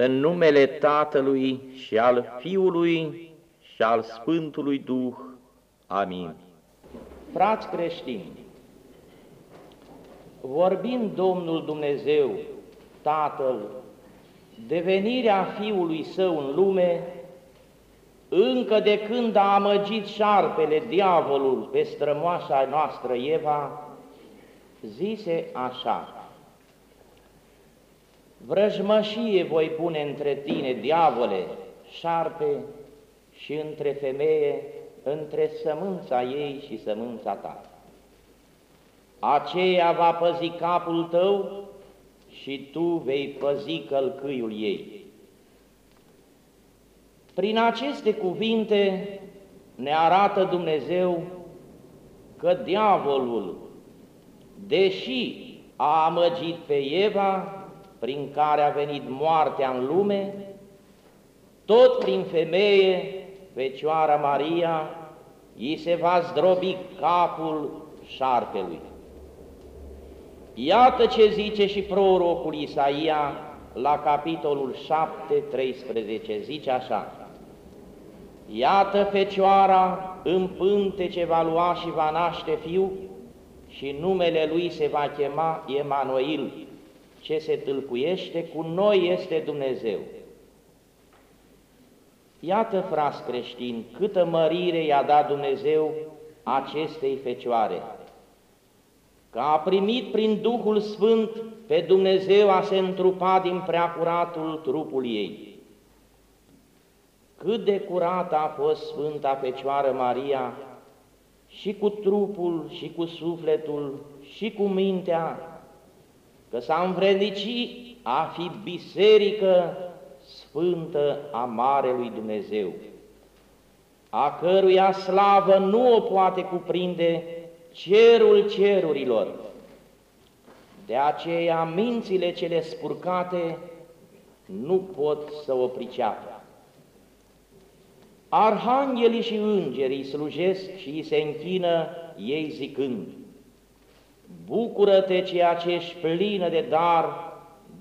În numele Tatălui și al Fiului și al Sfântului Duh. Amin. Frați creștini, vorbind Domnul Dumnezeu, Tatăl, de venirea Fiului Său în lume, încă de când a amăgit șarpele, diavolul, pe strămoașa noastră Eva, zise așa, Vrăjmășie voi pune între tine, diavole, șarpe, și între femeie, între sămânța ei și sămânța ta. Aceea va păzi capul tău și tu vei păzi călcâiul ei. Prin aceste cuvinte ne arată Dumnezeu că diavolul, deși a amăgit pe Eva, prin care a venit moartea în lume, tot prin femeie, Fecioara Maria, îi se va zdrobi capul șarpelui. Iată ce zice și prorocul Isaia la capitolul 7, 13, zice așa, Iată Fecioara în pântece va lua și va naște fiu și numele lui se va chema Emanuel, ce se tâlcuiește cu noi este Dumnezeu. Iată, fras creștini, câtă mărire i-a dat Dumnezeu acestei fecioare, că a primit prin Duhul Sfânt pe Dumnezeu a se întrupa din preacuratul trupul ei. Cât de curată a fost Sfânta Fecioară Maria și cu trupul, și cu sufletul, și cu mintea, că s-a învrednicit a fi biserică sfântă a Marelui Dumnezeu, a căruia slavă nu o poate cuprinde cerul cerurilor. De aceea mințile cele spurcate nu pot să o priceapă. Arhanghelii și îngerii slujesc și îi se închină ei zicând, Bucură-te ceea ce ești plină de dar,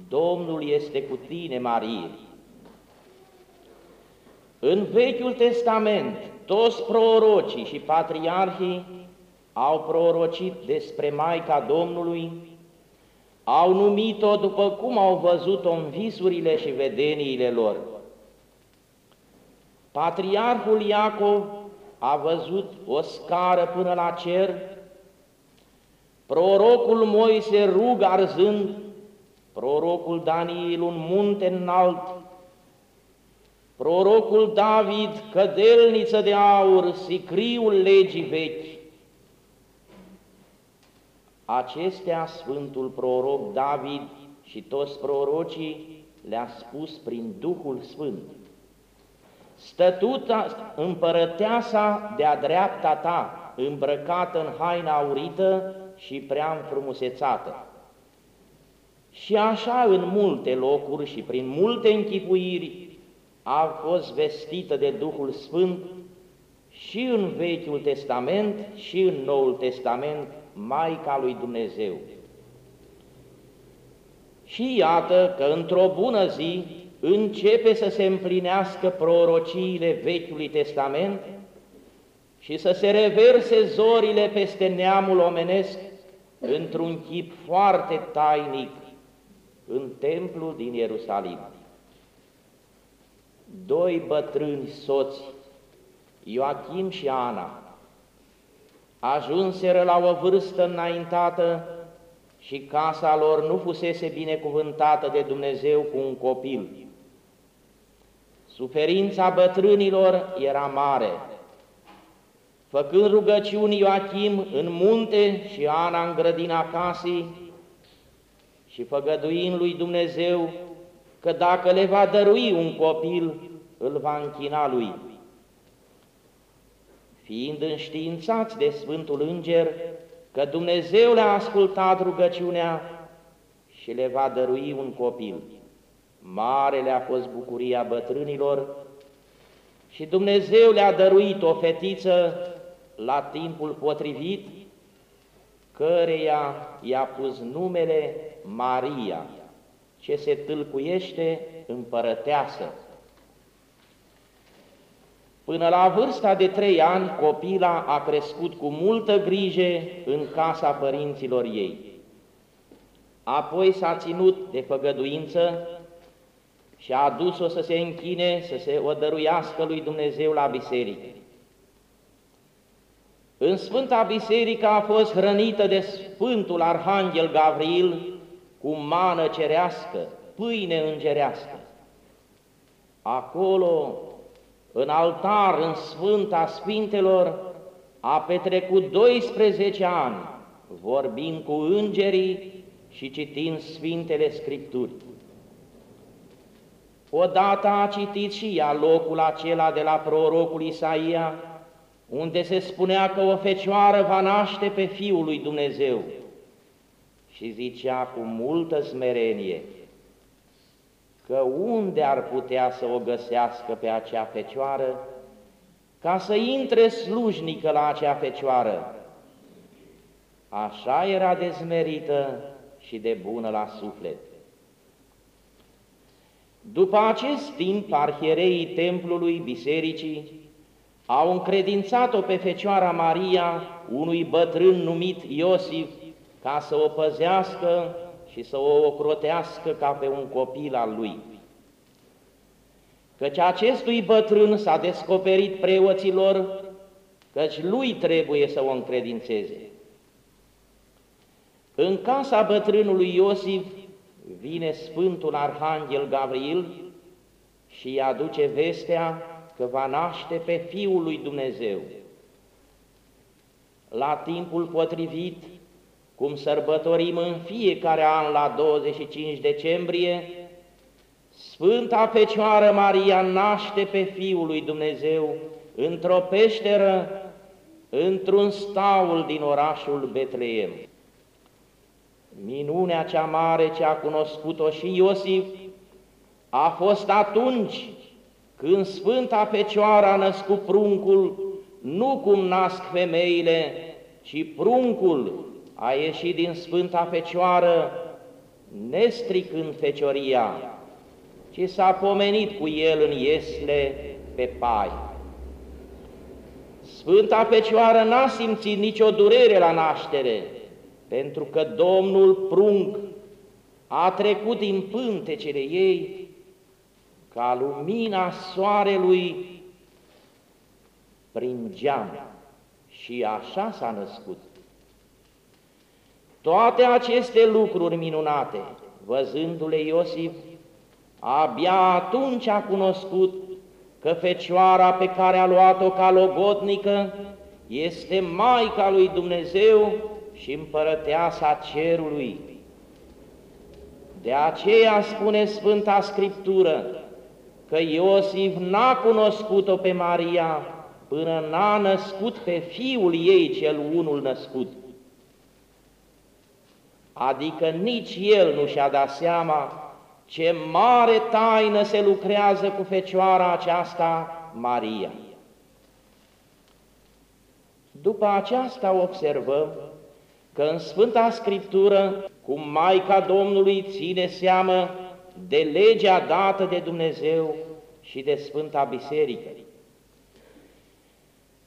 Domnul este cu tine, Marie. În Vechiul Testament, toți prorocii și patriarhii au prorocit despre Maica Domnului, au numit-o după cum au văzut-o în visurile și vedeniile lor. Patriarhul Iacov a văzut o scară până la cer, prorocul Moise rug arzând, prorocul Daniel un munte înalt, prorocul David cădelniță de aur, sicriul legii vechi. Acestea Sfântul proroc David și toți prorocii le-a spus prin Duhul Sfânt. Stătuta împărăteasa de-a dreapta ta, îmbrăcată în haina aurită, și prea înfrumusețată. Și așa în multe locuri și prin multe închipuiri a fost vestită de Duhul Sfânt și în Vechiul Testament și în Noul Testament Maica lui Dumnezeu. Și iată că într-o bună zi începe să se împlinească prorociile Vechiului Testament și să se reverse zorile peste neamul omenesc într-un chip foarte tainic în templul din Ierusalim. Doi bătrâni soți, Ioachim și Ana, ajunseră la o vârstă înaintată și casa lor nu fusese binecuvântată de Dumnezeu cu un copil. Suferința bătrânilor era mare, făcând rugăciuni Ioachim în munte și Ana în grădina casei și făgăduind lui Dumnezeu că dacă le va dărui un copil, îl va închina lui. Fiind înștiințați de Sfântul Înger că Dumnezeu le-a ascultat rugăciunea și le va dărui un copil. Mare le-a fost bucuria bătrânilor și Dumnezeu le-a dăruit o fetiță la timpul potrivit, căreia i-a pus numele Maria, ce se tâlcuiește împărăteasă. Până la vârsta de trei ani, copila a crescut cu multă grijă în casa părinților ei. Apoi s-a ținut de făgăduință și a adus-o să se închine, să se odăruiască lui Dumnezeu la biserică. În Sfânta Biserică a fost hrănită de Sfântul Arhanghel Gavril cu mană cerească, pâine îngerească. Acolo, în altar, în Sfânta Sfintelor, a petrecut 12 ani, vorbind cu îngerii și citind Sfintele Scripturi. Odată a citit și ea locul acela de la prorocul Isaia, unde se spunea că o fecioară va naște pe Fiul lui Dumnezeu. Și zicea cu multă smerenie că unde ar putea să o găsească pe acea fecioară ca să intre slujnică la acea fecioară. Așa era dezmerită și de bună la suflet. După acest timp, arhiereii templului bisericii au încredințat-o pe Fecioara Maria unui bătrân numit Iosif ca să o păzească și să o ocrotească ca pe un copil al lui. Căci acestui bătrân s-a descoperit preoților căci lui trebuie să o încredințeze. În casa bătrânului Iosif vine Sfântul Arhanghel Gavril și îi aduce vestea că va naște pe Fiul lui Dumnezeu. La timpul potrivit, cum sărbătorim în fiecare an la 25 decembrie, Sfânta Fecioară Maria naște pe Fiul lui Dumnezeu într-o peșteră, într-un staul din orașul Betleem. Minunea cea mare ce a cunoscut-o și Iosif a fost atunci când Sfânta Fecioară a născut pruncul, nu cum nasc femeile, ci pruncul a ieșit din Sfânta Fecioară, nestricând fecioria, ci s-a pomenit cu el în iesle pe pai. Sfânta Fecioară n-a simțit nicio durere la naștere, pentru că Domnul prunc a trecut din pântecele ei ca lumina soarelui prin geam și așa s-a născut. Toate aceste lucruri minunate, văzându-le Iosif, abia atunci a cunoscut că Fecioara pe care a luat-o ca logodnică este Maica lui Dumnezeu și împărăteasa cerului. De aceea spune Sfânta Scriptură că Iosif n-a cunoscut-o pe Maria până n-a născut pe fiul ei cel unul născut. Adică nici el nu și-a dat seama ce mare taină se lucrează cu fecioara aceasta, Maria. După aceasta observăm că în Sfânta Scriptură, cum Maica Domnului ține seamă de legea dată de Dumnezeu și de Sfânta Biserică.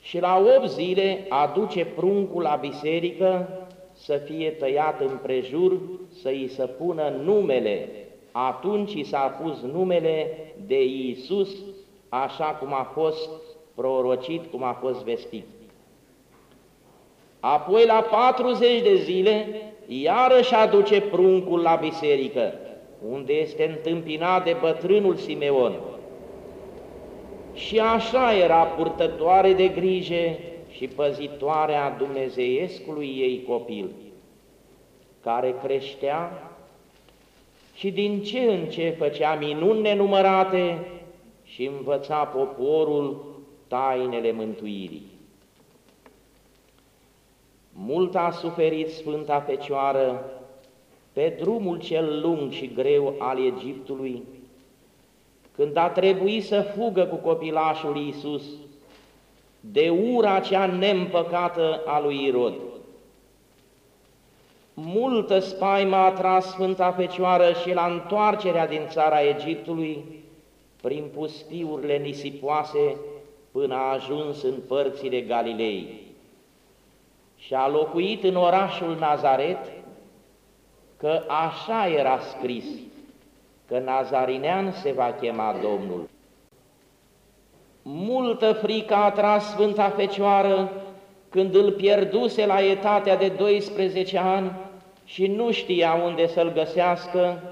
Și la opt zile aduce pruncul la biserică să fie tăiat în prejur, să îi se pună numele. Atunci i s-a pus numele de Iisus, așa cum a fost prorocit, cum a fost vestit. Apoi la 40 de zile, iarăși aduce pruncul la biserică, unde este întâmpinat de bătrânul Simeon. Și așa era purtătoare de grijă și păzitoare a Dumnezeiescului ei copil, care creștea și din ce în ce făcea minuni nenumărate și învăța poporul tainele mântuirii. Mult a suferit Sfânta Fecioară pe drumul cel lung și greu al Egiptului, când a trebuit să fugă cu copilașul Iisus de ura cea neîmpăcată a lui Irod. Multă spaimă a tras Sfânta Fecioară și la întoarcerea din țara Egiptului, prin pustiurile nisipoase, până a ajuns în părțile Galilei. Și a locuit în orașul Nazaret, că așa era scris, că Nazarinean se va chema Domnul. Multă frică a tras Sfânta Fecioară când îl pierduse la etatea de 12 ani și nu știa unde să-l găsească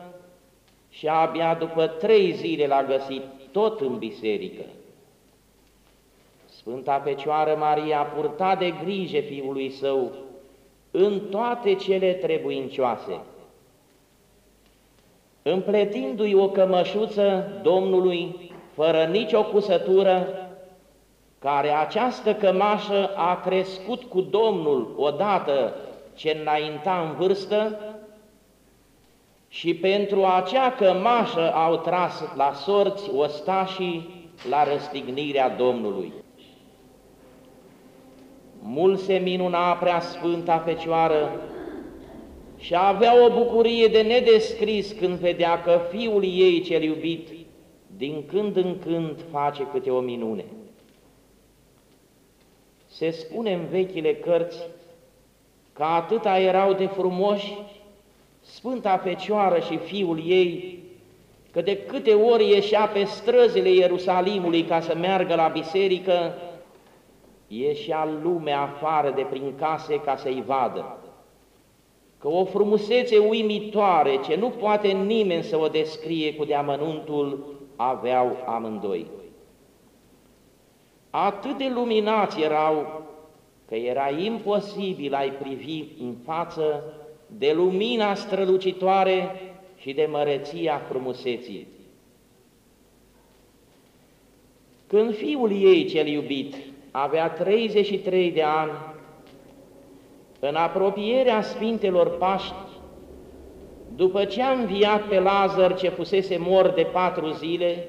și abia după trei zile l-a găsit tot în biserică. Sfânta Fecioară Maria a purtat de grijă fiului său în toate cele trebuincioase. Împletindu-i o cămășuță Domnului, fără nicio cusătură, care această cămașă a crescut cu Domnul odată ce înainta în vârstă și pentru acea cămașă au tras la sorți ostașii la răstignirea Domnului. Mult se minuna prea Sfânta Fecioară și avea o bucurie de nedescris când vedea că fiul ei cel iubit din când în când face câte o minune. Se spune în vechile cărți că atâta erau de frumoși Sfânta Fecioară și fiul ei, că de câte ori ieșea pe străzile Ierusalimului ca să meargă la biserică, ieșea lumea afară de prin case ca să-i vadă. Că o frumusețe uimitoare, ce nu poate nimeni să o descrie cu deamănuntul, aveau amândoi. Atât de luminați erau că era imposibil a-i privi în față de lumina strălucitoare și de măreția frumuseții. Când fiul ei cel iubit avea 33 de ani, în apropierea Sfintelor Paști, după ce a înviat pe Lazar ce fusese mor de patru zile,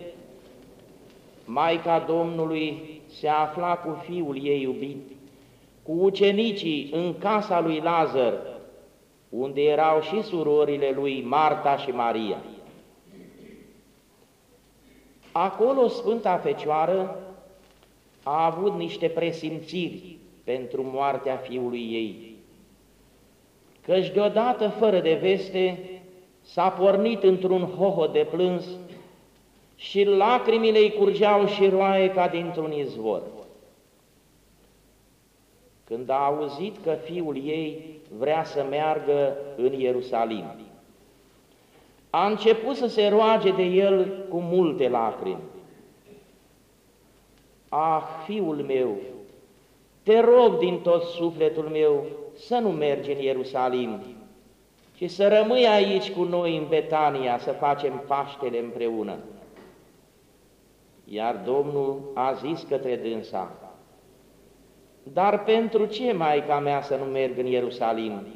Maica Domnului se afla cu fiul ei iubit, cu ucenicii în casa lui Lazar, unde erau și surorile lui Marta și Maria. Acolo Sfânta Fecioară a avut niște presimțiri pentru moartea fiului ei, căci deodată, fără de veste, s-a pornit într-un hoho de plâns și lacrimile îi curgeau și roaie ca dintr-un izvor. Când a auzit că fiul ei vrea să meargă în Ierusalim, a început să se roage de el cu multe lacrimi. Ah, fiul meu, te rog din tot sufletul meu să nu mergi în Ierusalim, ci să rămâi aici cu noi în Betania să facem Paștele împreună. Iar Domnul a zis către dânsa, Dar pentru ce, Maica mea, să nu merg în Ierusalim?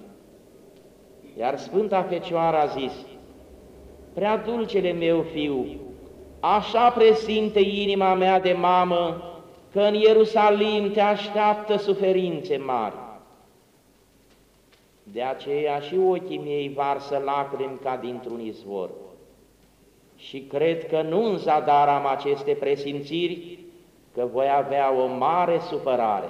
Iar Sfânta Fecioară a zis, Prea dulcele meu fiu, așa presimte inima mea de mamă, că în Ierusalim te așteaptă suferințe mari. De aceea și ochii mei varsă lacrimi ca dintr-un izvor. Și cred că nu în zadar am aceste presimțiri, că voi avea o mare supărare.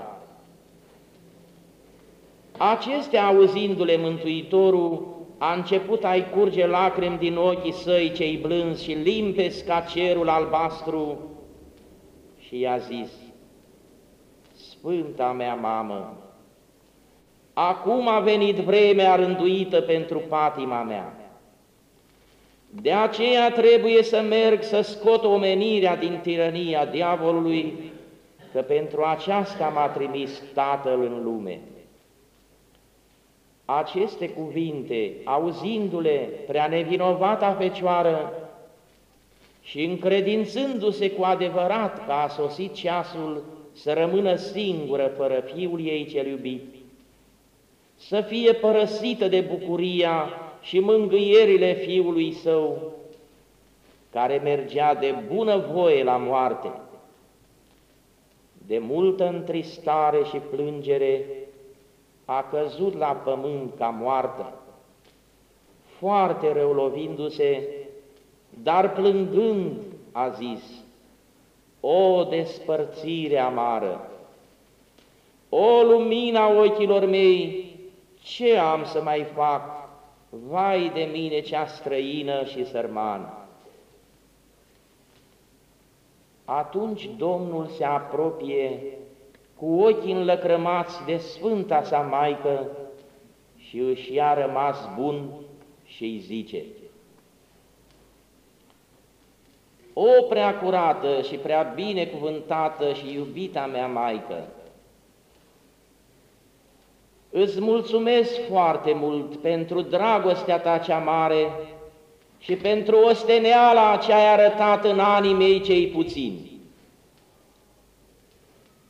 Acestea, auzindu-le Mântuitorul, a început a-i curge lacrimi din ochii săi cei blânzi și limpezi ca cerul albastru și i-a zis, Sfânta mea mamă, acum a venit vremea rânduită pentru patima mea. De aceea trebuie să merg să scot omenirea din tirania diavolului, că pentru aceasta m-a trimis Tatăl în lume. Aceste cuvinte, auzindu-le prea nevinovata Fecioară și încredințându-se cu adevărat că a sosit ceasul să rămână singură fără fiul ei cel iubit, să fie părăsită de bucuria și mângâierile fiului său, care mergea de bună voie la moarte. De multă întristare și plângere a căzut la pământ ca moartă. foarte rău lovindu-se, dar plângând a zis, O despărțire amară! O lumina ochilor mei, ce am să mai fac? Vai de mine cea străină și sărmană! Atunci Domnul se apropie cu ochii înlăcrămați de Sfânta sa Maică și își ia rămas bun și îi zice, O prea curată și prea binecuvântată și iubita mea Maică, îți mulțumesc foarte mult pentru dragostea ta cea mare și pentru osteneala ce ai arătat în anii mei cei puțini.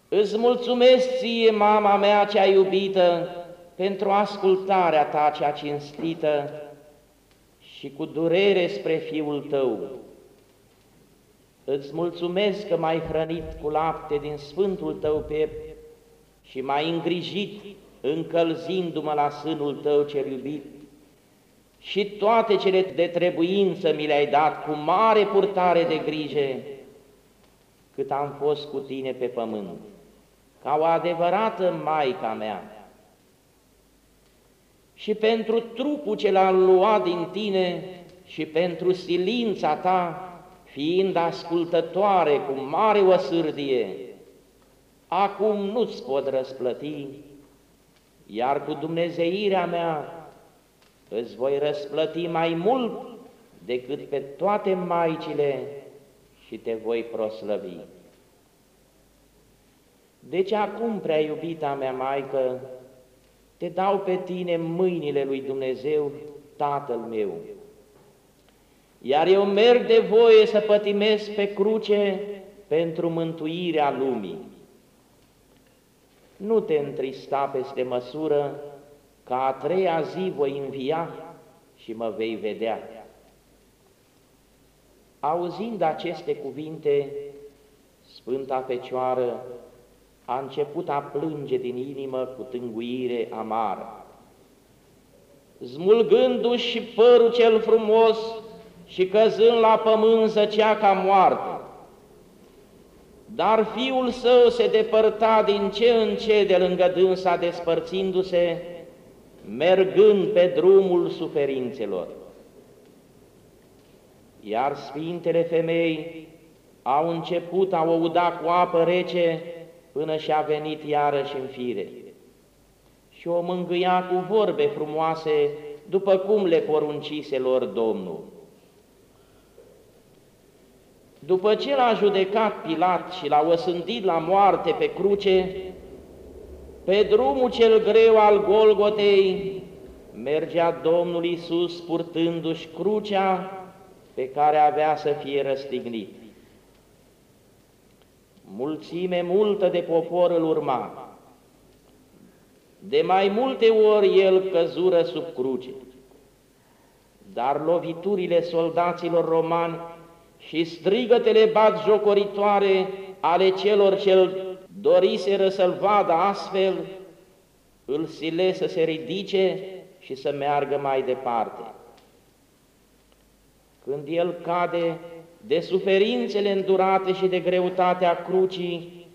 Îți mulțumesc ție, mama mea cea iubită, pentru ascultarea ta cea cinstită și cu durere spre Fiul tău. Îți mulțumesc că m-ai hrănit cu lapte din Sfântul tău piept și m-ai îngrijit încălzindu-mă la sânul tău cel iubit și toate cele de trebuință mi le-ai dat cu mare purtare de grijă cât am fost cu tine pe pământ, ca o adevărată Maica mea. Și pentru trupul ce l-am luat din tine și pentru silința ta, fiind ascultătoare cu mare osârdie, acum nu-ți pot răsplăti, iar cu dumnezeirea mea îți voi răsplăti mai mult decât pe toate maicile și te voi proslăvi. Deci acum, prea iubita mea Maică, te dau pe tine mâinile lui Dumnezeu, Tatăl meu. Iar eu merg de voie să pătimesc pe cruce pentru mântuirea lumii. Nu te întrista peste măsură, ca a treia zi voi învia și mă vei vedea. Auzind aceste cuvinte, Sfânta Fecioară a început a plânge din inimă cu tânguire amară. Zmulgându-și și părul cel frumos și căzând la pământ zăcea ca moartă. Dar fiul său se depărta din ce în ce de lângă dânsa, despărțindu-se, mergând pe drumul suferințelor. Iar Sfintele Femei au început a o uda cu apă rece până și-a venit iarăși în fire și o mângâia cu vorbe frumoase, după cum le poruncise lor Domnul. După ce l-a judecat Pilat și l-a osândit la moarte pe cruce, pe drumul cel greu al Golgotei mergea Domnul Iisus purtându-și crucea pe care avea să fie răstignit. Mulțime multă de popor îl urma. De mai multe ori el căzură sub cruce, dar loviturile soldaților romani și strigătele bat jocoritoare ale celor cel doriseră să-l vadă astfel, îl sile să se ridice și să meargă mai departe. Când el cade de suferințele îndurate și de greutatea crucii,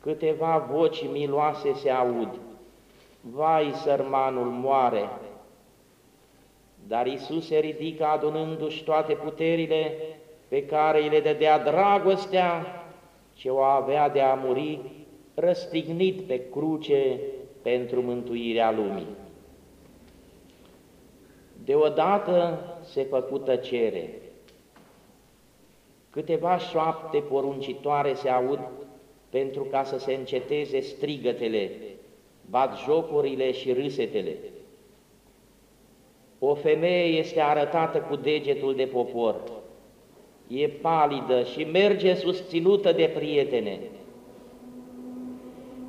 câteva voci miloase se aud. Vai, sărmanul moare! Dar Isus se ridică adunându-și toate puterile pe care îi le dădea dragostea ce o avea de a muri răstignit pe cruce pentru mântuirea lumii. Deodată se făcu tăcere. Câteva șoapte poruncitoare se aud pentru ca să se înceteze strigătele, bat jocurile și râsetele. O femeie este arătată cu degetul de popor e palidă și merge susținută de prietene.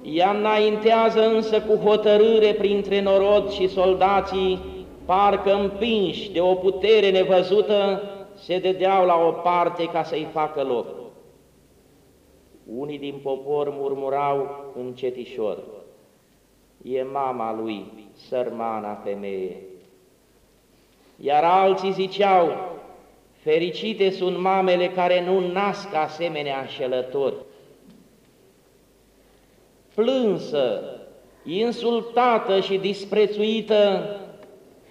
Ea înaintează însă cu hotărâre printre norod și soldații, parcă împinși de o putere nevăzută, se dedeau la o parte ca să-i facă loc. Unii din popor murmurau încetișor, e mama lui, sărmana femeie. iar alții ziceau, fericite sunt mamele care nu nasc asemenea înșelători. Plânsă, insultată și disprețuită,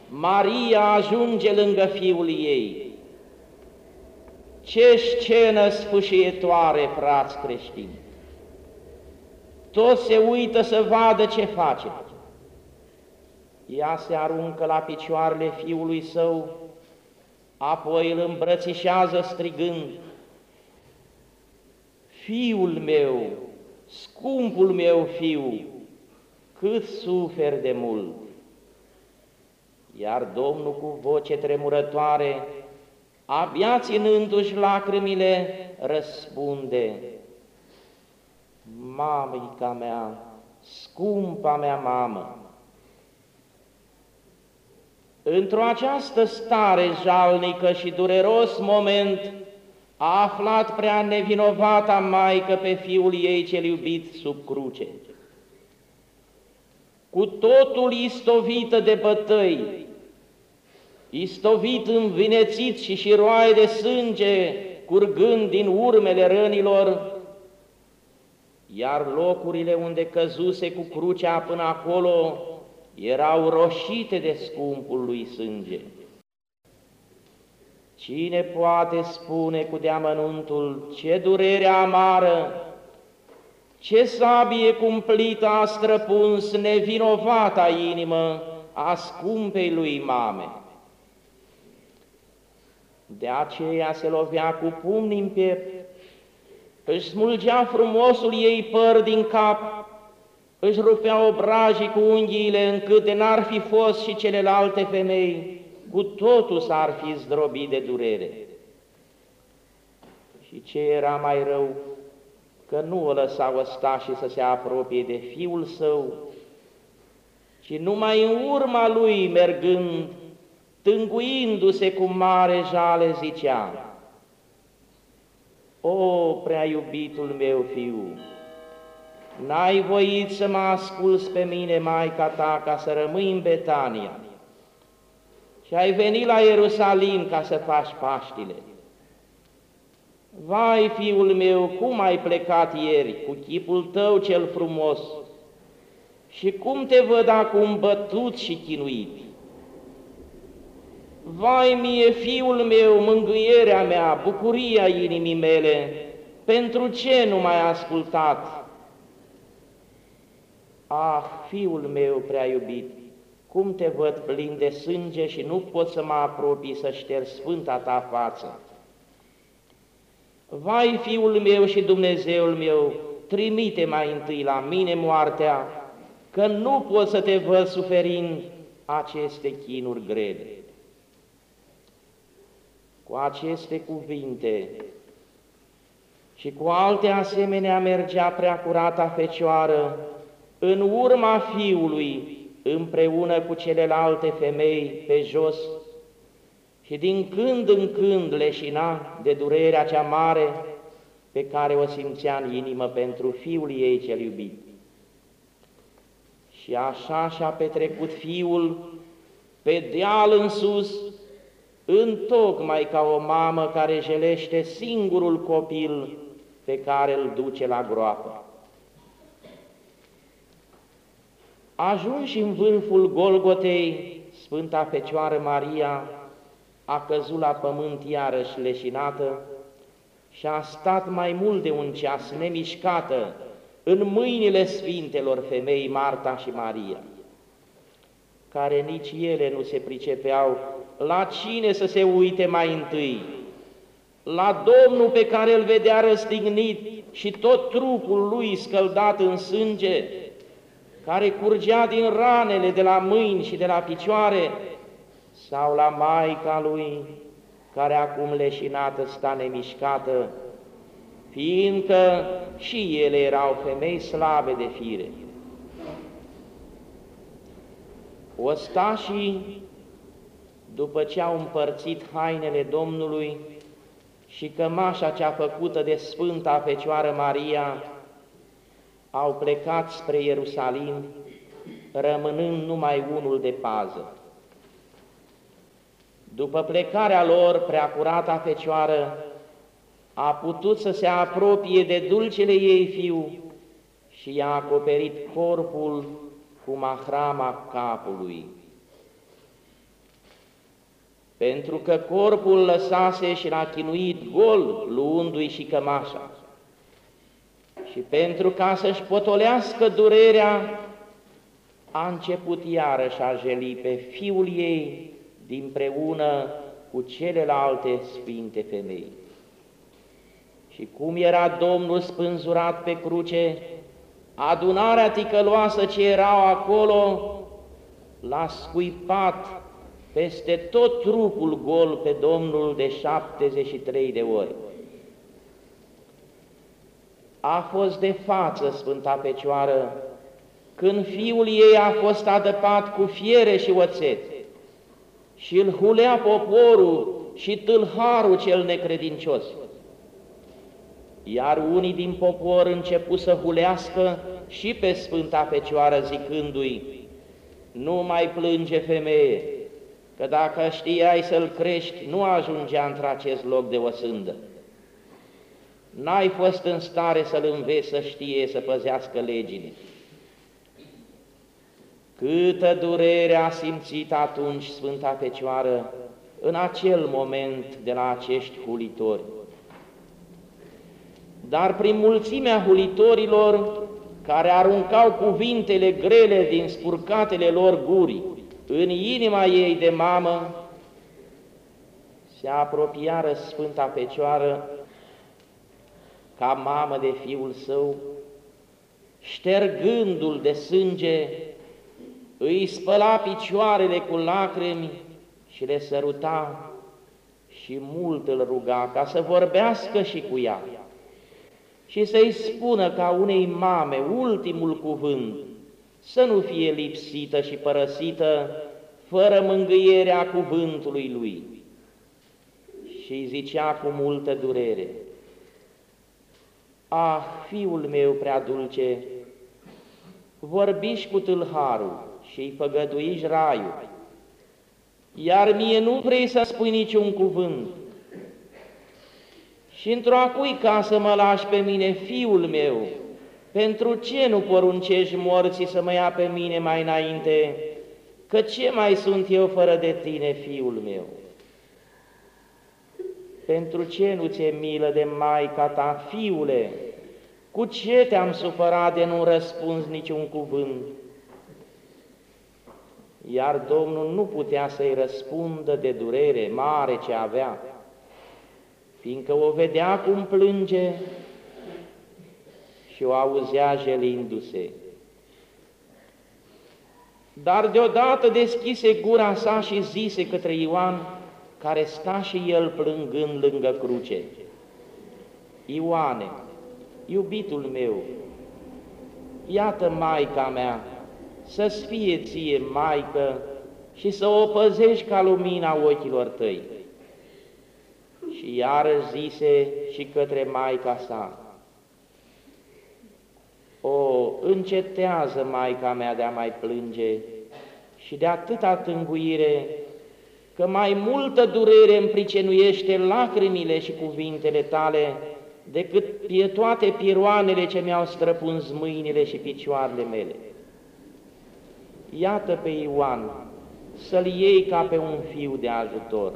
Maria ajunge lângă fiul ei. Ce scenă sfâșietoare, frați creștini! Toți se uită să vadă ce face. Ea se aruncă la picioarele fiului său, apoi îl îmbrățișează strigând, Fiul meu, scumpul meu fiu, cât suferi de mult! Iar Domnul cu voce tremurătoare, abia ținându-și lacrimile, răspunde, Mamica mea, scumpa mea mamă, într-o această stare jalnică și dureros moment, a aflat prea nevinovata Maică pe fiul ei cel iubit sub cruce. Cu totul istovită de bătăi, istovit învinețit și șiroaie de sânge, curgând din urmele rănilor, iar locurile unde căzuse cu crucea până acolo erau roșite de scumpul lui sânge. Cine poate spune cu deamănuntul ce durere amară, ce sabie cumplită a străpuns nevinovata inimă a scumpei lui mame? De aceea se lovea cu pumni în piept, își smulgea frumosul ei păr din cap, își rupea obrajii cu unghiile încât de n-ar fi fost și celelalte femei, cu totul s-ar fi zdrobit de durere. Și ce era mai rău, că nu o lăsau și să se apropie de fiul său, ci numai în urma lui mergând, tânguindu-se cu mare jale, zicea, O, prea iubitul meu fiu, n-ai voit să mă asculți pe mine, Maica ta, ca să rămâi în Betania, și ai venit la Ierusalim ca să faci Paștile. Vai, fiul meu, cum ai plecat ieri cu chipul tău cel frumos și cum te văd acum bătut și chinuit. Vai mie, fiul meu, mângâierea mea, bucuria inimii mele, pentru ce nu m-ai ascultat? Ah, fiul meu prea iubit, cum te văd plin de sânge și nu pot să mă apropii să șterg sfânta ta față. Vai, fiul meu și Dumnezeul meu, trimite mai întâi la mine moartea, că nu pot să te văd suferind aceste chinuri grele. Cu aceste cuvinte și cu alte asemenea mergea prea curata Fecioară în urma Fiului, împreună cu celelalte femei pe jos și din când în când leșina de durerea cea mare pe care o simțea în inimă pentru fiul ei cel iubit. Și așa și-a petrecut fiul pe deal în sus, întocmai ca o mamă care jelește singurul copil pe care îl duce la groapă. Ajunși în vârful Golgotei, Sfânta Fecioară Maria a căzut la pământ iarăși leșinată și a stat mai mult de un ceas nemișcată în mâinile sfintelor femei Marta și Maria, care nici ele nu se pricepeau la cine să se uite mai întâi, la Domnul pe care îl vedea răstignit și tot trupul lui scăldat în sânge, care curgea din ranele de la mâini și de la picioare, sau la Maica lui, care acum leșinată sta nemișcată, fiindcă și ele erau femei slabe de fire. Ostașii, după ce au împărțit hainele Domnului și cămașa cea făcută de Sfânta Fecioară Maria, au plecat spre Ierusalim, rămânând numai unul de pază. după plecarea lor, preacurata Fecioară a putut să se apropie de dulcele ei fiu și i-a acoperit corpul cu mahrama capului. Pentru că corpul lăsase și l-a chinuit gol, luându-i și cămașa. Și pentru ca să-și potolească durerea, a început iarăși a jeli pe fiul ei dinpreună cu celelalte sfinte femei. Și cum era Domnul spânzurat pe cruce, adunarea ticăloasă ce erau acolo l-a scuipat peste tot trupul gol pe Domnul de 73 de ori. A fost de față Sfânta Fecioară când fiul ei a fost adăpat cu fiere și oțet și îl hulea poporul și tâlharul cel necredincios. Iar unii din popor începu să hulească și pe Sfânta Fecioară zicându-i, nu mai plânge femeie, că dacă știai să-l crești, nu ajungea într-acest loc de osândă. N-ai fost în stare să-l înveți să știe să păzească legile. Câtă durere a simțit atunci Sfânta Fecioară în acel moment de la acești hulitori. Dar prin mulțimea hulitorilor care aruncau cuvintele grele din spurcatele lor guri în inima ei de mamă, se apropiară Sfânta Fecioară ca mamă de fiul său, ștergându-l de sânge îi spăla picioarele cu lacrimi și le săruta și mult îl ruga ca să vorbească și cu ea și să-i spună ca unei mame ultimul cuvânt, să nu fie lipsită și părăsită fără mângâierea cuvântului lui. Și îi zicea cu multă durere, Ah, fiul meu prea dulce, vorbiși cu tâlharul, și îi făgăduiși raiul. Iar mie nu vrei să spui niciun cuvânt. Și într-o acui ca să mă lași pe mine, fiul meu, pentru ce nu poruncești morții să mă ia pe mine mai înainte? Că ce mai sunt eu fără de tine, fiul meu? Pentru ce nu ți-e milă de Maica ta, fiule? Cu ce te-am supărat de nu răspuns niciun cuvânt? iar Domnul nu putea să-i răspundă de durere mare ce avea, fiindcă o vedea cum plânge și o auzea jelindu-se. Dar deodată deschise gura sa și zise către Ioan, care sta și el plângând lângă cruce, Ioane, iubitul meu, iată Maica mea, să-ți fie ție, Maică, și să o păzești ca lumina ochilor tăi. Și iarăși zise și către Maica sa, O, încetează, Maica mea, de a mai plânge și de atâta tânguire, că mai multă durere îmi pricenuiește lacrimile și cuvintele tale decât toate piroanele ce mi-au străpuns mâinile și picioarele mele iată pe Ioan, să-l iei ca pe un fiu de ajutor.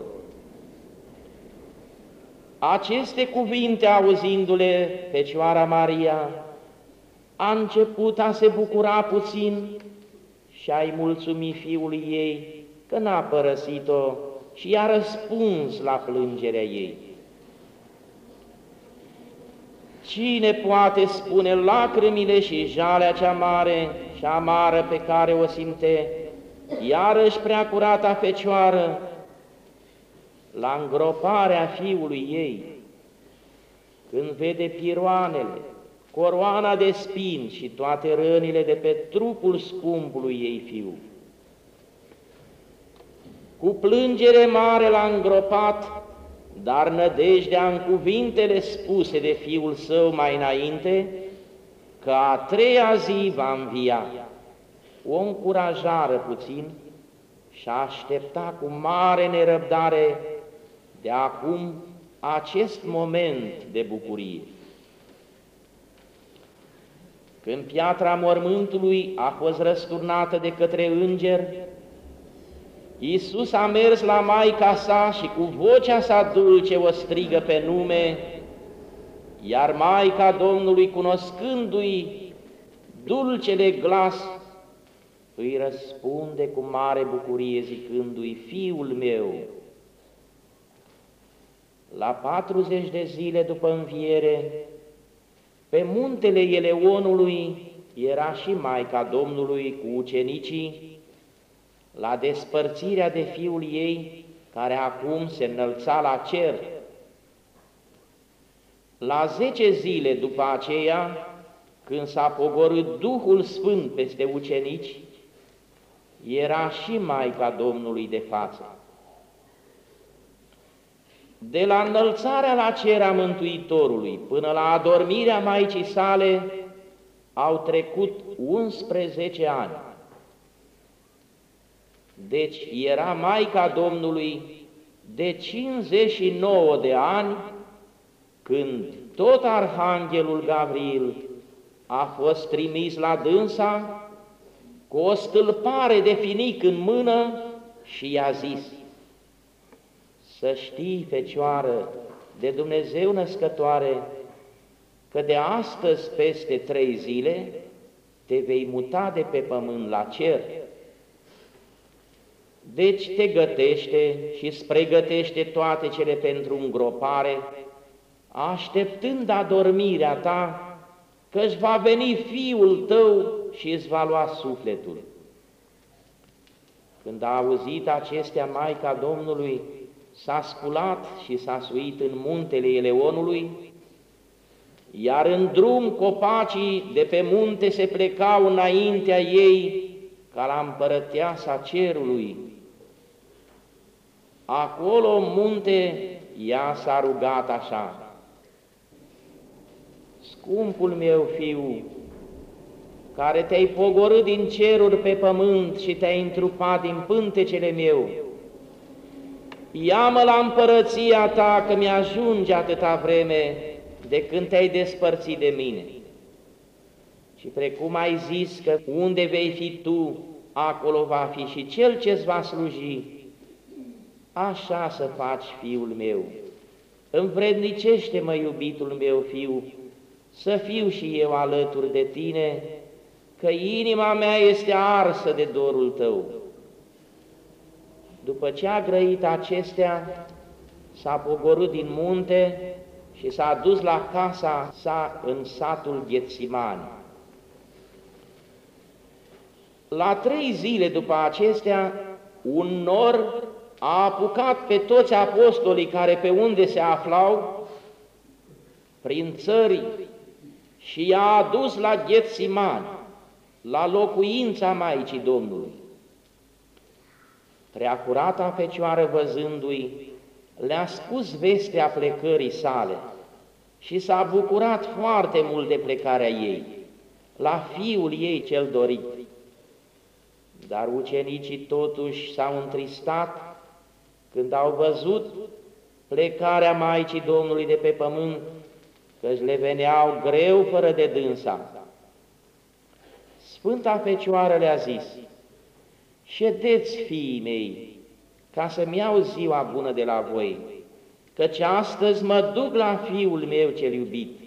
Aceste cuvinte, auzindu-le Fecioara Maria, a început a se bucura puțin și a-i mulțumi fiului ei că n-a părăsit-o și i-a răspuns la plângerea ei. Cine poate spune lacrimile și jalea cea mare și amară pe care o simte, iarăși prea curata Fecioară, la îngroparea fiului ei, când vede piroanele, coroana de spin și toate rănile de pe trupul scumpului ei fiu. Cu plângere mare l-a îngropat, dar nădejdea în cuvintele spuse de fiul său mai înainte, că a treia zi va învia. O încurajară puțin și aștepta cu mare nerăbdare de acum acest moment de bucurie. Când piatra mormântului a fost răsturnată de către înger, Iisus a mers la Maica sa și cu vocea sa dulce o strigă pe nume, iar Maica Domnului, cunoscându-i dulcele glas, îi răspunde cu mare bucurie zicându-i, Fiul meu, la 40 de zile după înviere, pe muntele Eleonului era și Maica Domnului cu ucenicii, la despărțirea de fiul ei, care acum se înălța la cer. La zece zile după aceea, când s-a pogorât Duhul Sfânt peste ucenici, era și Maica Domnului de față. De la înălțarea la cer a Mântuitorului până la adormirea Maicii sale au trecut 11 ani. Deci era Maica Domnului de 59 de ani când tot Arhanghelul Gabriel a fost trimis la dânsa cu o stâlpare de finic în mână și i-a zis, Să știi, Fecioară, de Dumnezeu născătoare, că de astăzi peste trei zile te vei muta de pe pământ la cer. Deci te gătește și îți pregătește toate cele pentru îngropare, așteptând adormirea ta, că își va veni Fiul tău și îți va lua sufletul. Când a auzit acestea, Maica Domnului s-a sculat și s-a suit în muntele Eleonului, iar în drum copacii de pe munte se plecau înaintea ei ca la împărăteasa cerului. Acolo, în munte, ea s-a rugat așa, Scumpul meu fiu, care te-ai pogorât din ceruri pe pământ și te-ai întrupat din pântecele meu, ia-mă la împărăția ta că mi-ajunge atâta vreme de când te-ai despărțit de mine. Și precum ai zis că unde vei fi tu, acolo va fi și cel ce-ți va sluji, așa să faci, fiul meu. Învrednicește-mă, iubitul meu fiu, să fiu și eu alături de tine, că inima mea este arsă de dorul tău. După ce a grăit acestea, s-a pogorât din munte și s-a dus la casa sa în satul Ghețimani. La trei zile după acestea, un nor a apucat pe toți apostolii care pe unde se aflau, prin țări și i-a adus la Ghețiman, la locuința Maicii Domnului. Preacurata Fecioară văzându-i, le-a spus vestea plecării sale și s-a bucurat foarte mult de plecarea ei, la fiul ei cel dorit. Dar ucenicii totuși s-au întristat când au văzut plecarea Maicii Domnului de pe pământ căci le veneau greu fără de dânsa. Sfânta Fecioară le-a zis, ședeți, fiii mei, ca să-mi iau ziua bună de la voi, căci astăzi mă duc la fiul meu cel iubit.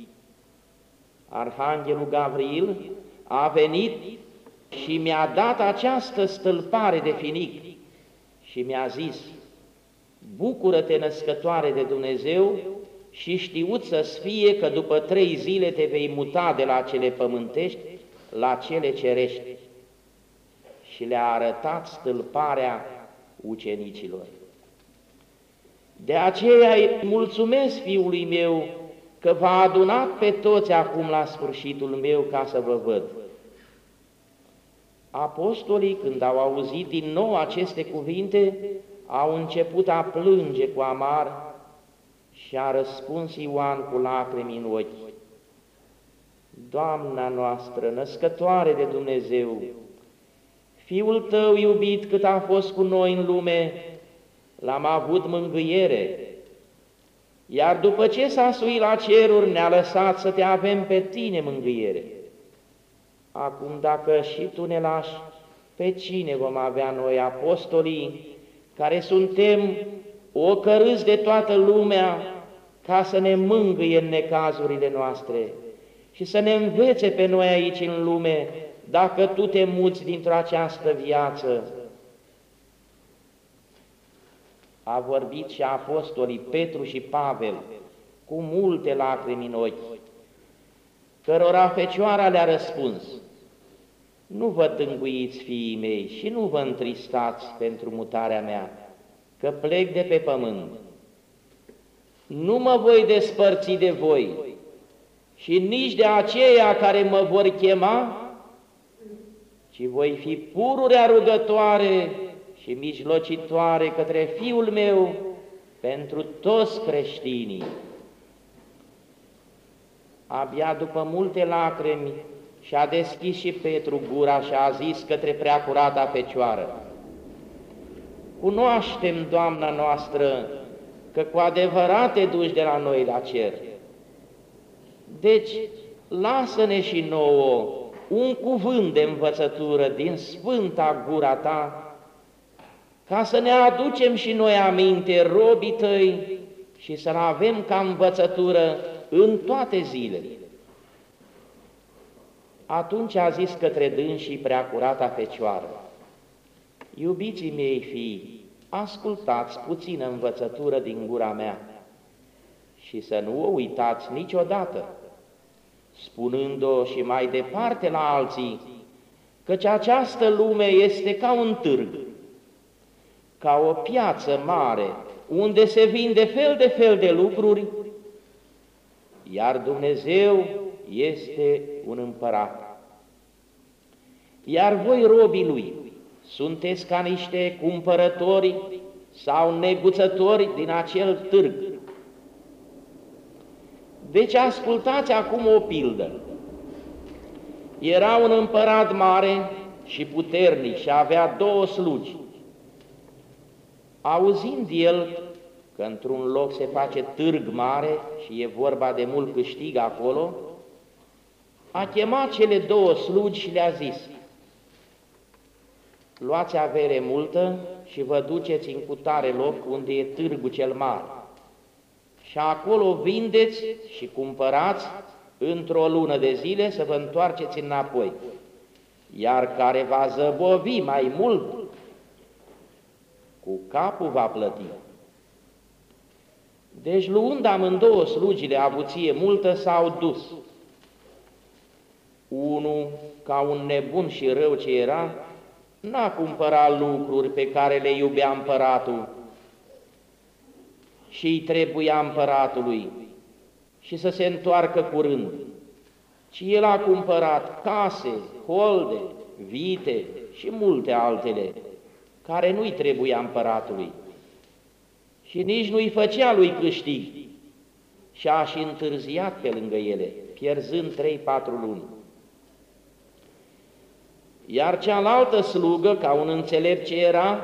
Arhanghelul Gavril a venit și mi-a dat această stâlpare de finic și mi-a zis, Bucură-te, născătoare de Dumnezeu, și știut să-ți fie că după trei zile te vei muta de la cele pământești la cele cerești. Și le-a arătat stâlparea ucenicilor. De aceea îi mulțumesc fiului meu că v-a adunat pe toți acum la sfârșitul meu ca să vă văd. Apostolii, când au auzit din nou aceste cuvinte, au început a plânge cu amar și a răspuns Ioan cu lacrimi în ochi, Doamna noastră, născătoare de Dumnezeu, Fiul tău iubit cât a fost cu noi în lume, l-am avut mângâiere, iar după ce s-a suit la ceruri, ne-a lăsat să te avem pe tine mângâiere. Acum, dacă și tu ne lași, pe cine vom avea noi, apostolii, care suntem ocărâți de toată lumea, ca să ne mângâie în necazurile noastre și să ne învețe pe noi aici în lume, dacă tu te muți dintr-o această viață. A vorbit și apostolii Petru și Pavel cu multe lacrimi în ochi, cărora Fecioara le-a răspuns, Nu vă tânguiți, fiii mei, și nu vă întristați pentru mutarea mea, că plec de pe pământ nu mă voi despărți de voi și nici de aceia care mă vor chema, ci voi fi pururea rugătoare și mijlocitoare către Fiul meu pentru toți creștinii. Abia după multe lacrimi și-a deschis și Petru gura și a zis către preacurata Fecioară, Cunoaștem, Doamna noastră, că cu adevărat te duci de la noi la cer. Deci, lasă-ne și nouă un cuvânt de învățătură din Sfânta Gura Ta, ca să ne aducem și noi aminte robii Tăi și să-L avem ca învățătură în toate zilele. Atunci a zis către dânsii preacurata Fecioară, Iubiții mei fii, ascultați puțină învățătură din gura mea și să nu o uitați niciodată, spunând-o și mai departe la alții, căci această lume este ca un târg, ca o piață mare, unde se vinde fel de fel de lucruri, iar Dumnezeu este un împărat. Iar voi, robii Lui, sunteți ca niște cumpărători sau neguțători din acel târg. Deci ascultați acum o pildă. Era un împărat mare și puternic și avea două slugi. Auzind el că într-un loc se face târg mare și e vorba de mult câștig acolo, a chemat cele două slugi și le-a zis, luați avere multă și vă duceți în cutare loc unde e târgul cel mare. Și acolo vindeți și cumpărați într-o lună de zile să vă întoarceți înapoi. Iar care va zăbovi mai mult, cu capul va plăti. Deci luând amândouă slugile avuție multă s-au dus. Unul, ca un nebun și rău ce era, n-a cumpărat lucruri pe care le iubea împăratul. Și îi trebuia împăratului și să se întoarcă curând, ci el a cumpărat case, holde, vite și multe altele, care nu-i trebuia împăratului. Și nici nu-i făcea lui câștig. Și a și întârziat pe lângă ele, pierzând trei-patru luni. Iar cealaltă slugă, ca un înțelept ce era,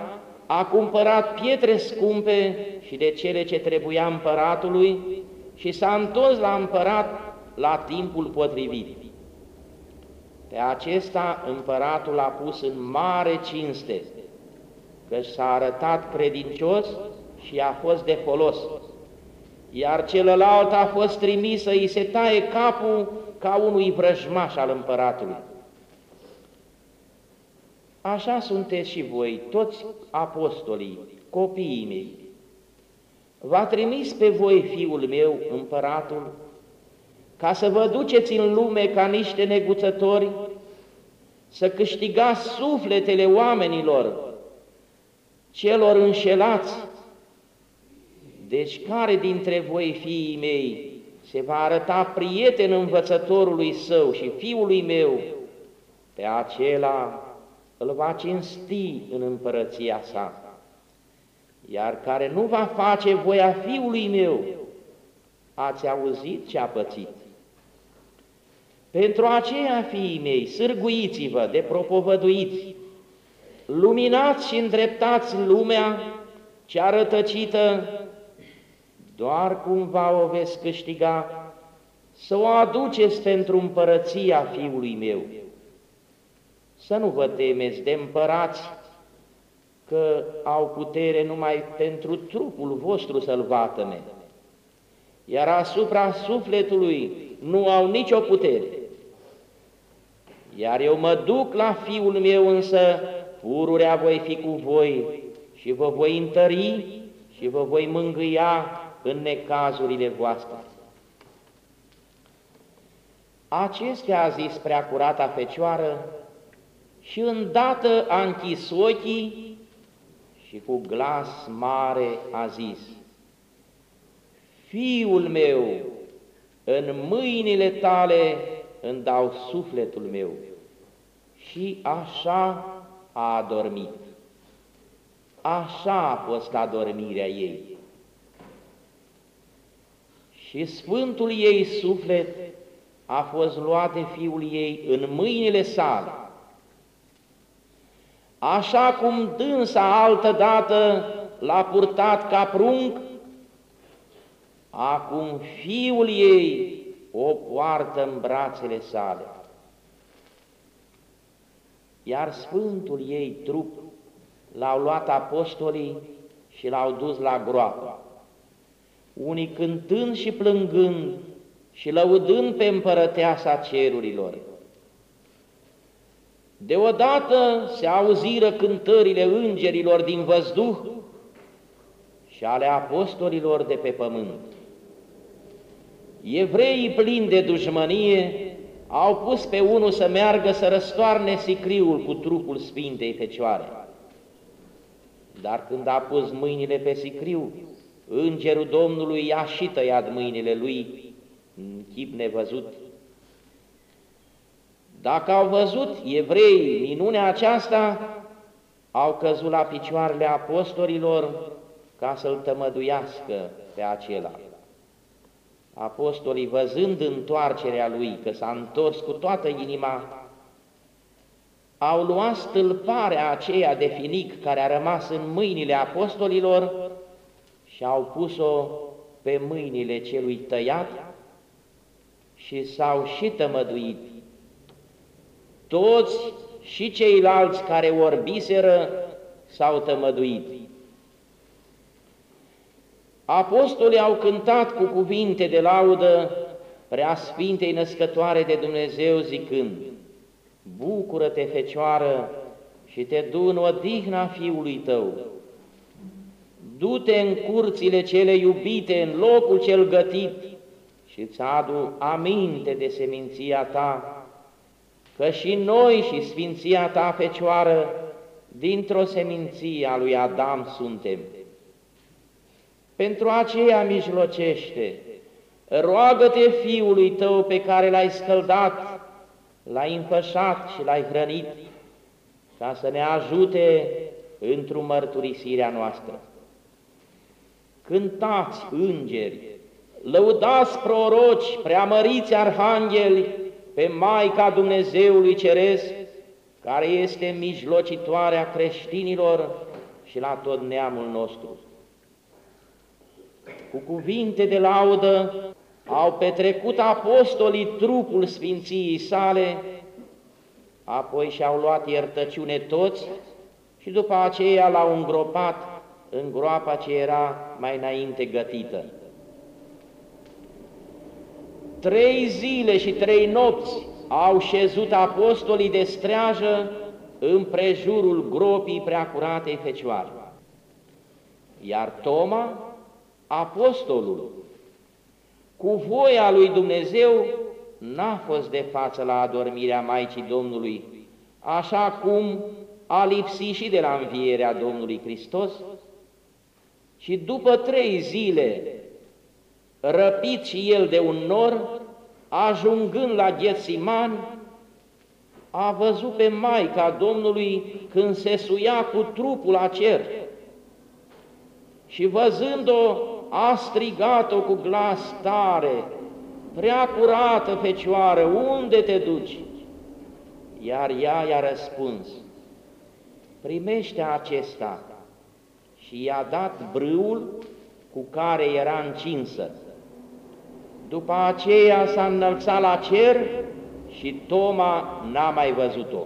a cumpărat pietre scumpe și de cele ce trebuia împăratului și s-a întors la împărat la timpul potrivit. Pe acesta împăratul l-a pus în mare cinste, că s-a arătat credincios și a fost de folos, iar celălalt a fost trimis să îi se taie capul ca unui vrăjmaș al împăratului. Așa sunteți și voi, toți apostolii, copiii mei. V-a trimis pe voi, fiul meu, împăratul, ca să vă duceți în lume ca niște neguțători, să câștigați sufletele oamenilor, celor înșelați. Deci care dintre voi, fiii mei, se va arăta prieten învățătorului său și fiului meu, pe acela îl va cinsti în împărăția sa. Iar care nu va face voia Fiului meu, ați auzit ce a pățit. Pentru aceea, fiii mei, sârguiți-vă de propovăduiți, luminați și îndreptați lumea cea rătăcită, doar cumva o veți câștiga, să o aduceți pentru împărăția Fiului meu. Să nu vă temeți de împărați, că au putere numai pentru trupul vostru să-l vatăme, iar asupra sufletului nu au nicio putere. Iar eu mă duc la Fiul meu însă, pururea voi fi cu voi și vă voi întări și vă voi mângâia în necazurile voastre. Acestea a zis prea curata Fecioară și îndată a închis ochii și cu glas mare a zis, Fiul meu, în mâinile tale îmi dau sufletul meu. Și așa a adormit. Așa a fost adormirea ei. Și sfântul ei suflet a fost luat de fiul ei în mâinile sale. Așa cum dânsa altă dată l-a purtat ca prunc, acum fiul ei o poartă în brațele sale. Iar sfântul ei trup l-au luat apostolii și l-au dus la groapă. Unii cântând și plângând și lăudând pe împărăteasa cerurilor. Deodată se auziră cântările îngerilor din văzduh și ale apostolilor de pe pământ. Evreii plini de dușmănie au pus pe unul să meargă să răstoarne sicriul cu trupul Sfintei Fecioare. Dar când a pus mâinile pe sicriu, îngerul Domnului i-a și tăiat mâinile lui în chip nevăzut. Dacă au văzut evrei minunea aceasta, au căzut la picioarele apostolilor ca să-l tămăduiască pe acela. Apostolii, văzând întoarcerea lui, că s-a întors cu toată inima, au luat stâlparea aceea de finic care a rămas în mâinile apostolilor și au pus-o pe mâinile celui tăiat și s-au și tămăduit. Toți și ceilalți care orbiseră s-au tămăduit. Apostolii au cântat cu cuvinte de laudă prea Sfintei Născătoare de Dumnezeu zicând, Bucură-te, Fecioară, și te du în odihna Fiului tău. Du-te în curțile cele iubite, în locul cel gătit și îți adu aminte de seminția ta, că și noi și sfinția ta, Fecioară, dintr-o seminție a lui Adam suntem. Pentru aceea mijlocește, roagă-te Fiului tău pe care l-ai scăldat, l-ai înfășat și l-ai hrănit, ca să ne ajute într-o mărturisirea noastră. Cântați, îngeri, lăudați proroci, preamăriți arhangheli, pe Maica Dumnezeului Ceresc, care este mijlocitoarea creștinilor și la tot neamul nostru cu cuvinte de laudă, au petrecut apostolii trupul sfinției sale, apoi și-au luat iertăciune toți și după aceea l-au îngropat în groapa ce era mai înainte gătită. Trei zile și trei nopți au șezut apostolii de streajă în prejurul gropii preacuratei Fecioare. Iar Toma apostolul, cu voia lui Dumnezeu, n-a fost de față la adormirea Maicii Domnului, așa cum a lipsit și de la învierea Domnului Hristos, și după trei zile, răpit și el de un nor, ajungând la Ghețimani, a văzut pe Maica Domnului când se suia cu trupul la cer și văzând-o a strigat-o cu glas tare, prea curată fecioară, unde te duci? Iar ea i-a răspuns, primește acesta și i-a dat brâul cu care era încinsă. După aceea s-a înălțat la cer și Toma n-a mai văzut-o.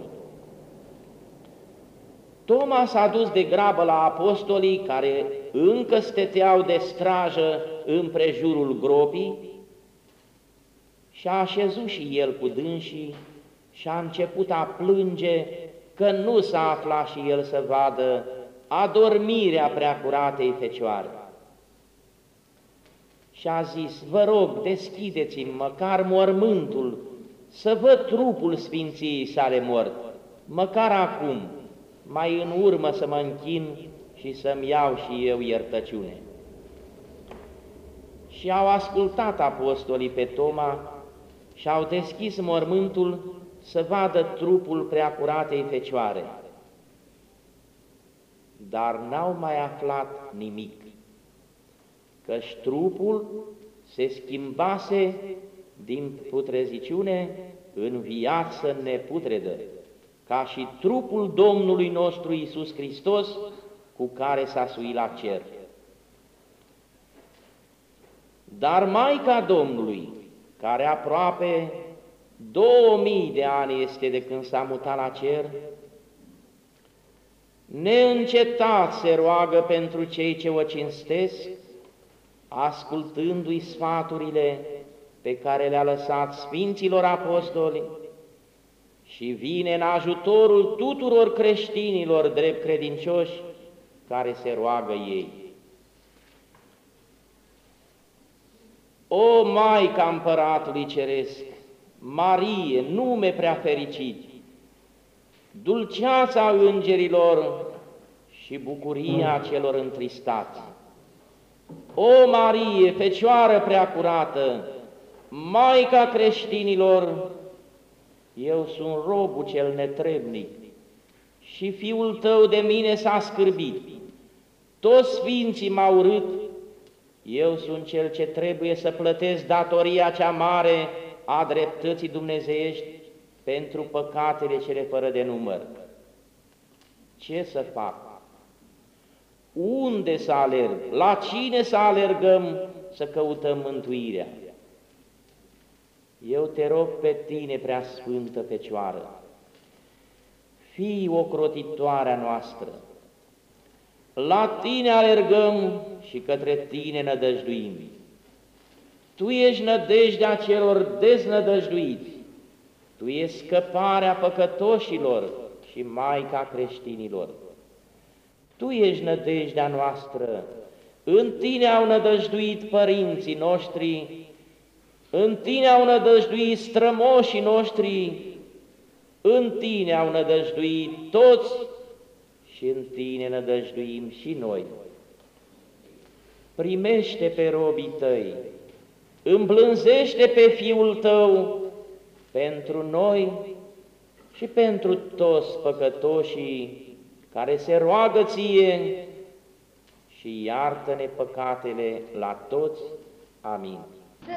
Toma s-a dus de grabă la apostolii care încă stăteau de strajă în prejurul gropii și a așezut și el cu dânsii și a început a plânge că nu s-a aflat și el să vadă adormirea preacuratei Fecioare. Și a zis, vă rog, deschideți-mi măcar mormântul, să văd trupul Sfinției sale mort, măcar acum, mai în urmă să mă închin și să-mi iau și eu iertăciune. Și au ascultat apostolii pe Toma și au deschis mormântul să vadă trupul preacuratei Fecioare. Dar n-au mai aflat nimic, căci trupul se schimbase din putreziciune în viață neputredă ca și trupul Domnului nostru Isus Hristos, cu care s-a suit la cer. Dar Maica Domnului, care aproape 2000 de ani este de când s-a mutat la cer, neîncetat se roagă pentru cei ce o cinstesc, ascultându-i sfaturile pe care le-a lăsat Sfinților Apostoli, și vine în ajutorul tuturor creștinilor drept credincioși care se roagă ei. O Maica Împăratului Ceresc, Marie, nume prea fericit, dulceața îngerilor și bucuria celor întristați. O Marie, Fecioară prea curată, Maica creștinilor, eu sunt robul cel netrebnic și fiul tău de mine s-a scârbit. Toți sfinții m-au urât, eu sunt cel ce trebuie să plătesc datoria cea mare a dreptății dumnezeiești pentru păcatele cele fără de număr. Ce să fac? Unde să alerg? La cine să alergăm să căutăm mântuirea? Eu te rog pe tine, prea sfântă Fecioară, fii o crotitoarea noastră, la tine alergăm și către tine nădăjduim. Tu ești nădejdea celor deznădăjduiți, Tu ești scăparea păcătoșilor și Maica creștinilor. Tu ești nădejdea noastră, în Tine au nădăjduit părinții noștri. În Tine au nădăjduit strămoșii noștri, în Tine au nădăjduit toți și în Tine nădăjduim și noi. Primește pe robii Tăi, îmblânzește pe Fiul Tău pentru noi și pentru toți păcătoșii care se roagă ție și iartă-ne păcatele la toți. Amin. Să